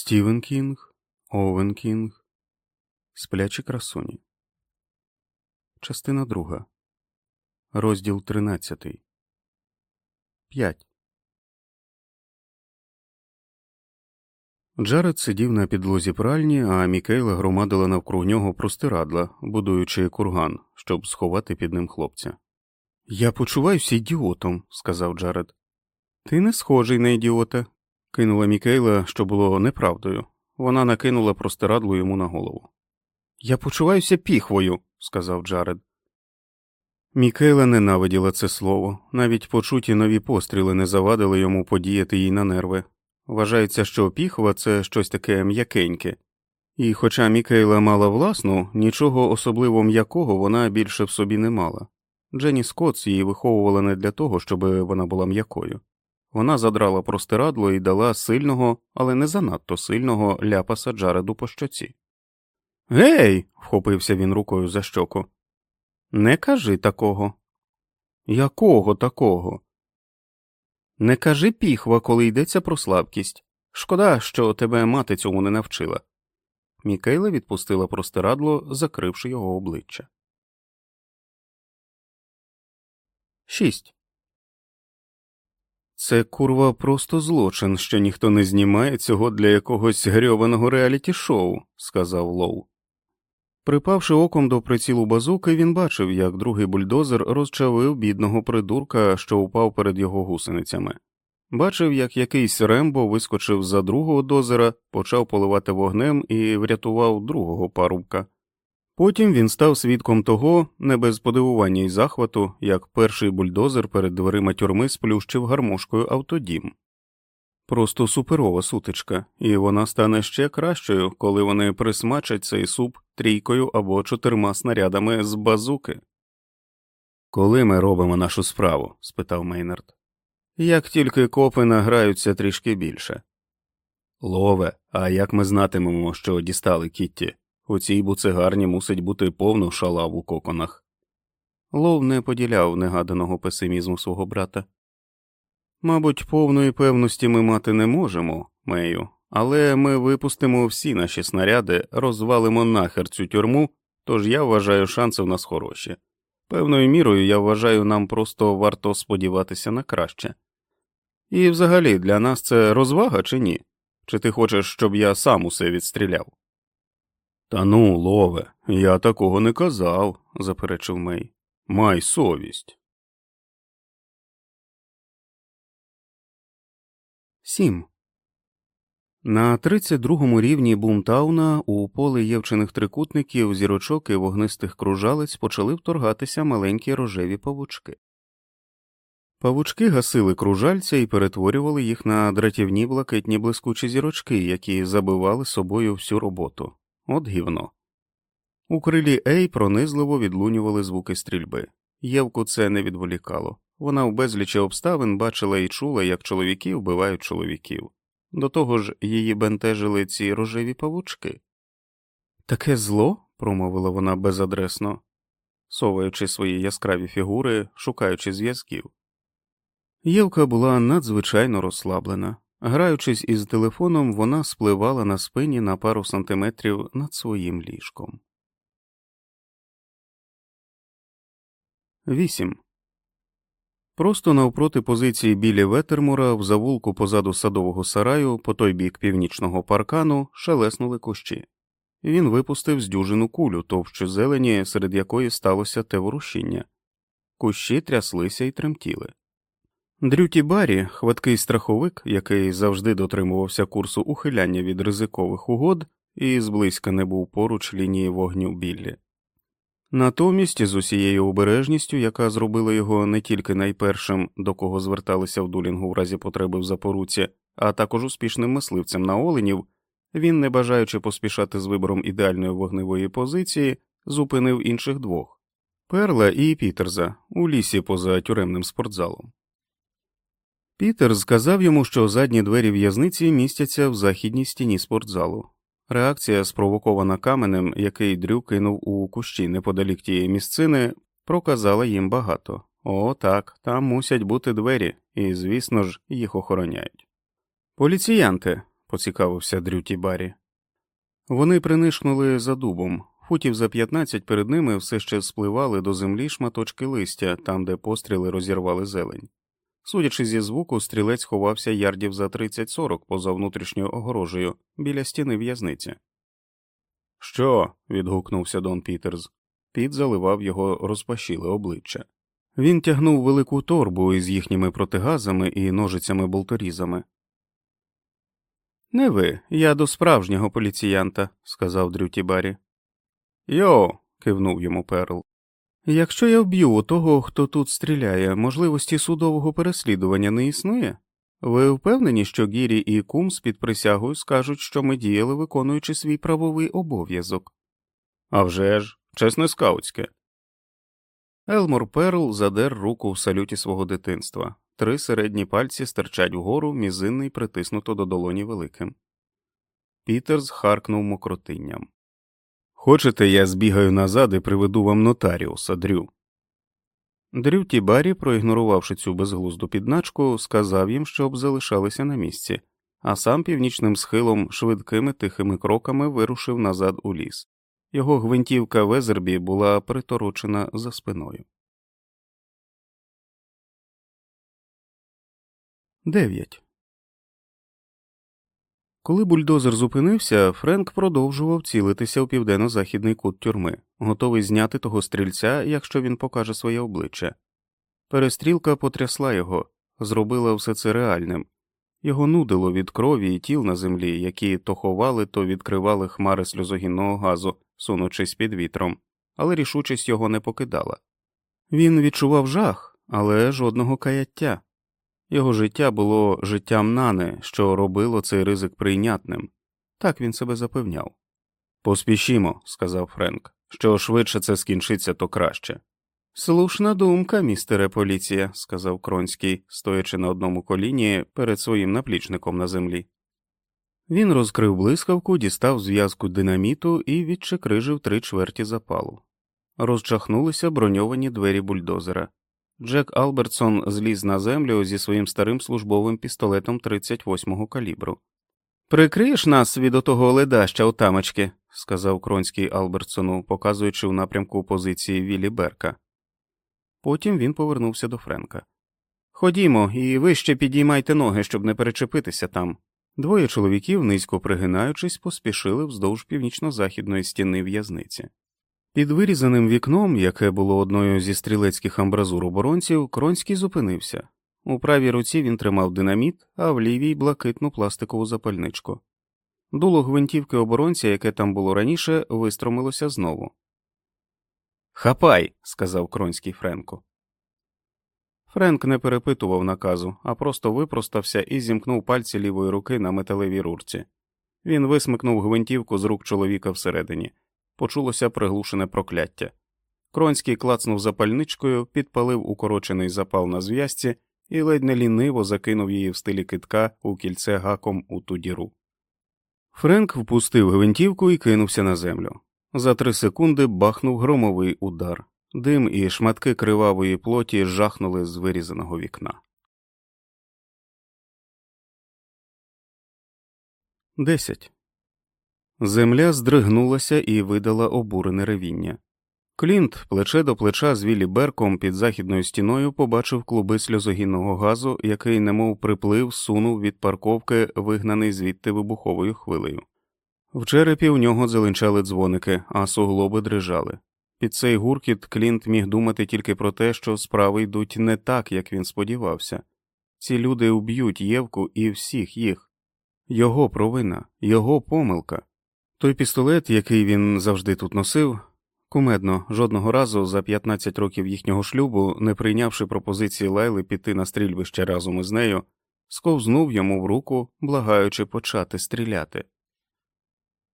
Стівен Кінг, Овен Кінг, Сплячі красуні. Частина друга. Розділ тринадцятий. П'ять. Джаред сидів на підлозі пральні, а Мікейла громадила навкруг нього простирадла, будуючи курган, щоб сховати під ним хлопця. Я почуваюся ідіотом, сказав Джаред. Ти не схожий на ідіота, кинула Мікейла, що було неправдою. Вона накинула простирадло йому на голову. Я почуваюся піхвою, сказав Джаред. Мікейла ненавиділа це слово, навіть почуті нові постріли не завадили йому подіяти їй на нерви. Вважається, що піхва це щось таке м'якеньке, і, хоча Мікейла мала власну, нічого особливо м'якого вона більше в собі не мала. Дженні Скотс її виховувала не для того, щоб вона була м'якою. Вона задрала простирадло і дала сильного, але не занадто сильного ляпаса Джареду по щоці. Гей. вхопився він рукою за щоку. Не кажи такого. Якого такого? Не кажи піхва, коли йдеться про слабкість. Шкода, що тебе мати цьому не навчила. Мікейла відпустила простирадло, закривши його обличчя. Шість. Це курва просто злочин, що ніхто не знімає цього для якогось грьованого реаліті шоу, сказав Лоу. Припавши оком до прицілу базуки, він бачив, як другий бульдозер розчавив бідного придурка, що упав перед його гусеницями. Бачив, як якийсь Рембо вискочив за другого дозера, почав поливати вогнем і врятував другого парубка. Потім він став свідком того, не без подивування й захвату, як перший бульдозер перед дверима тюрми сплющив гармошкою автодім. Просто суперова сутичка, і вона стане ще кращою, коли вони присмачать цей суп трійкою або чотирма снарядами з базуки. Коли ми робимо нашу справу? спитав Мейнард. Як тільки копи награються трішки більше. Лове, а як ми знатимемо, що дістали Кітті? У цій буцегарні мусить бути повно шалав у коконах. Лов не поділяв негаданого песимізму свого брата. Мабуть, повної певності ми мати не можемо, Мею, але ми випустимо всі наші снаряди, розвалимо нахер цю тюрму, тож я вважаю, шанси в нас хороші. Певною мірою я вважаю, нам просто варто сподіватися на краще. І взагалі для нас це розвага чи ні? Чи ти хочеш, щоб я сам усе відстріляв? Та ну, лове, я такого не казав, заперечив Мей. Май совість. Сім. На 32-му рівні Бумтауна у поле євчених трикутників, зірочок і вогнистих кружалець почали вторгатися маленькі рожеві павучки. Павучки гасили кружальця і перетворювали їх на дратівні блакитні блискучі зірочки, які забивали собою всю роботу. От гівно. У крилі Ей пронизливо відлунювали звуки стрільби. Євку це не відволікало. Вона в безлічі обставин бачила і чула, як чоловіки вбивають чоловіків. До того ж, її бентежили ці рожеві павучки. Таке зло, промовила вона безадресно, соваючи свої яскраві фігури, шукаючи зв'язків. Євка була надзвичайно розслаблена. Граючись із телефоном, вона спливала на спині на пару сантиметрів над своїм ліжком. 8. Просто навпроти позиції білі Ветермура в завулку позаду садового сараю, по той бік північного паркану, шелеснули кущі. Він випустив здюжену кулю товщу зелені, серед якої сталося те ворушіння. Кущі тряслися і тремтіли. Дрюті Барі, хваткий страховик, який завжди дотримувався курсу ухиляння від ризикових угод і зблизька не був поруч лінії вогню біллі. Натомість, з усією обережністю, яка зробила його не тільки найпершим, до кого зверталися в дулінгу в разі потреби в запоруці, а також успішним мисливцем на оленів, він, не бажаючи поспішати з вибором ідеальної вогневої позиції, зупинив інших двох Перла і Пітерза у лісі поза тюремним спортзалом. Пітер сказав йому, що задні двері в'язниці містяться в західній стіні спортзалу. Реакція, спровокована каменем, який Дрю кинув у кущі неподалік тієї місцини, проказала їм багато. О, так, там мусять бути двері, і, звісно ж, їх охороняють. Поліціянти, поцікавився Дрюті Баррі. Вони принишкнули за дубом, футів за 15 перед ними все ще спливали до землі шматочки листя, там, де постріли розірвали зелень. Судячи зі звуку, стрілець ховався ярдів за 30-40 поза внутрішньою огорожею біля стіни в'язниці. Що? відгукнувся Дон Пітерс. Піт заливав його розпашіле обличчя. Він тягнув велику торбу із їхніми протигазами і ножицями болторізами. Не ви, я до справжнього поліціянта, сказав Дрюті Баррі. Yo. кивнув йому Перл. Якщо я вб'ю того, хто тут стріляє, можливості судового переслідування не існує? Ви впевнені, що Гірі і Кумс під присягою скажуть, що ми діяли, виконуючи свій правовий обов'язок? «А вже ж, чесне скаутське. Елмор Перл задер руку в салюті свого дитинства. Три середні пальці стирчать вгору, мізинний притиснуто до долоні великим. Пітерс харкнув мокротинням. Хочете, я збігаю назад і приведу вам нотаріуса, Дрю. Дрю Тібарі, проігнорувавши цю безглузду підначку, сказав їм, щоб залишалися на місці, а сам північним схилом швидкими тихими кроками вирушив назад у ліс. Його гвинтівка Везербі була приторочена за спиною. 9. Коли бульдозер зупинився, Френк продовжував цілитися у південно-західний кут тюрми, готовий зняти того стрільця, якщо він покаже своє обличчя. Перестрілка потрясла його, зробила все це реальним, його нудило від крові і тіл на землі, які то ховали, то відкривали хмари сльозогінного газу, сунучись під вітром, але рішучість його не покидала. Він відчував жах, але жодного каяття. Його життя було життям нани, що робило цей ризик прийнятним. Так він себе запевняв. Поспішімо, сказав Френк. Що швидше це скінчиться, то краще. Слушна думка, містере поліція, сказав Кронський, стоячи на одному коліні перед своїм наплічником на землі. Він розкрив блискавку, дістав зв'язку динаміту і відчекрижив три чверті запалу. Розчахнулися броньовані двері бульдозера. Джек Албертсон зліз на землю зі своїм старим службовим пістолетом 38-го калібру. Прикриєш нас від отого ледаща отамочки, сказав Кронський Албертсону, показуючи в напрямку позиції Віллі Берка. Потім він повернувся до Френка. Ходімо, і ви ще підіймайте ноги, щоб не перечепитися там. Двоє чоловіків, низько пригинаючись, поспішили вздовж північно-західної стіни в'язниці. Під вирізаним вікном, яке було одною зі стрілецьких амбразур оборонців, Кронський зупинився. У правій руці він тримав динаміт, а в лівій блакитну пластикову запальничку. Дуло гвинтівки оборонця, яке там було раніше, вистромилося знову. Хапай, сказав Кронський Френку. Френк не перепитував наказу, а просто випростався і зімкнув пальці лівої руки на металевій рурці. Він висмикнув гвинтівку з рук чоловіка всередині. Почулося приглушене прокляття. Кронський клацнув запальничкою, підпалив укорочений запал на зв'язці і ледь не ліниво закинув її в стилі китка у кільце гаком у ту діру. Френк впустив гвинтівку і кинувся на землю. За три секунди бахнув громовий удар. Дим і шматки кривавої плоті жахнули з вирізаного вікна. Десять. Земля здригнулася і видала обурене ревіння. Клінт, плече до плеча з Віллі Берком під західною стіною, побачив клуби сльозогінного газу, який, немов приплив, сунув від парковки, вигнаний звідти вибуховою хвилею. В черепі у нього зеленчали дзвоники, а суглоби дрижали. Під цей гуркіт Клінт міг думати тільки про те, що справи йдуть не так, як він сподівався. Ці люди уб'ють Євку і всіх їх. Його провина, його помилка. Той пістолет, який він завжди тут носив, кумедно, жодного разу за 15 років їхнього шлюбу, не прийнявши пропозиції Лайли піти на стрільбище разом із нею, сковзнув йому в руку, благаючи почати стріляти.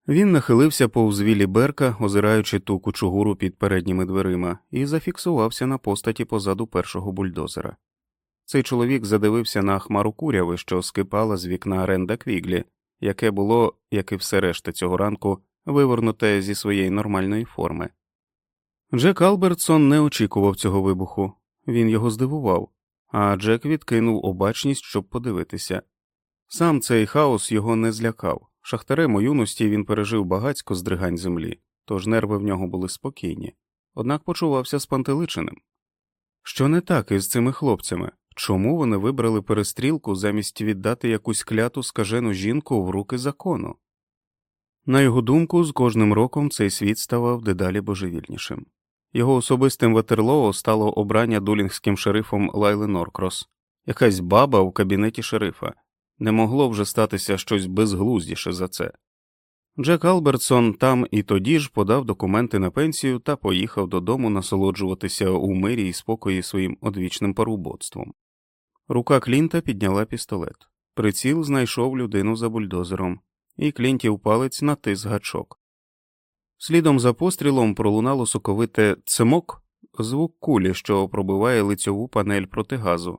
Він нахилився повз вілі Берка, озираючи ту кучугуру під передніми дверима, і зафіксувався на постаті позаду першого бульдозера. Цей чоловік задивився на хмару куряви, що скипала з вікна Ренда Квіглі, яке було, як і все решта цього ранку, вивернуте зі своєї нормальної форми. Джек Албертсон не очікував цього вибуху, він його здивував, а Джек відкинув обачність, щоб подивитися. Сам цей хаос його не злякав. Шахтарем у юності він пережив багацько здригань землі, тож нерви в нього були спокійні, однак почувався спантеличеним. Що не так із цими хлопцями? Чому вони вибрали перестрілку замість віддати якусь кляту скажену жінку в руки закону? На його думку, з кожним роком цей світ ставав дедалі божевільнішим. Його особистим ватерлоо стало обрання дулінгським шерифом Лайли Норкрос, якась баба в кабінеті шерифа. Не могло вже статися щось безглуздіше за це. Джек Албертсон там і тоді ж подав документи на пенсію та поїхав додому насолоджуватися у мирі і спокої своїм одвічним парубоцтвом. Рука Клінта підняла пістолет. Приціл знайшов людину за бульдозером, і Клінтів палець натис гачок. Слідом за пострілом пролунало соковите цимок, звук кулі, що пробиває лицьову панель протигазу.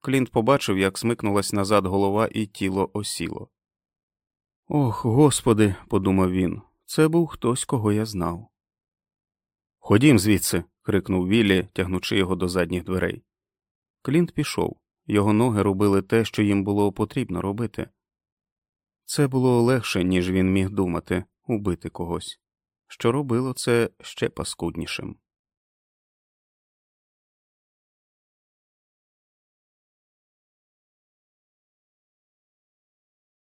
Клінт побачив, як смикнулась назад голова і тіло осіло. Ох, господи, подумав він, це був хтось, кого я знав. Ходім звідси. крикнув Віллі, тягнучи його до задніх дверей. Клінт пішов, його ноги робили те, що їм було потрібно робити. Це було легше, ніж він міг думати, убити когось, що робило це ще паскуднішим.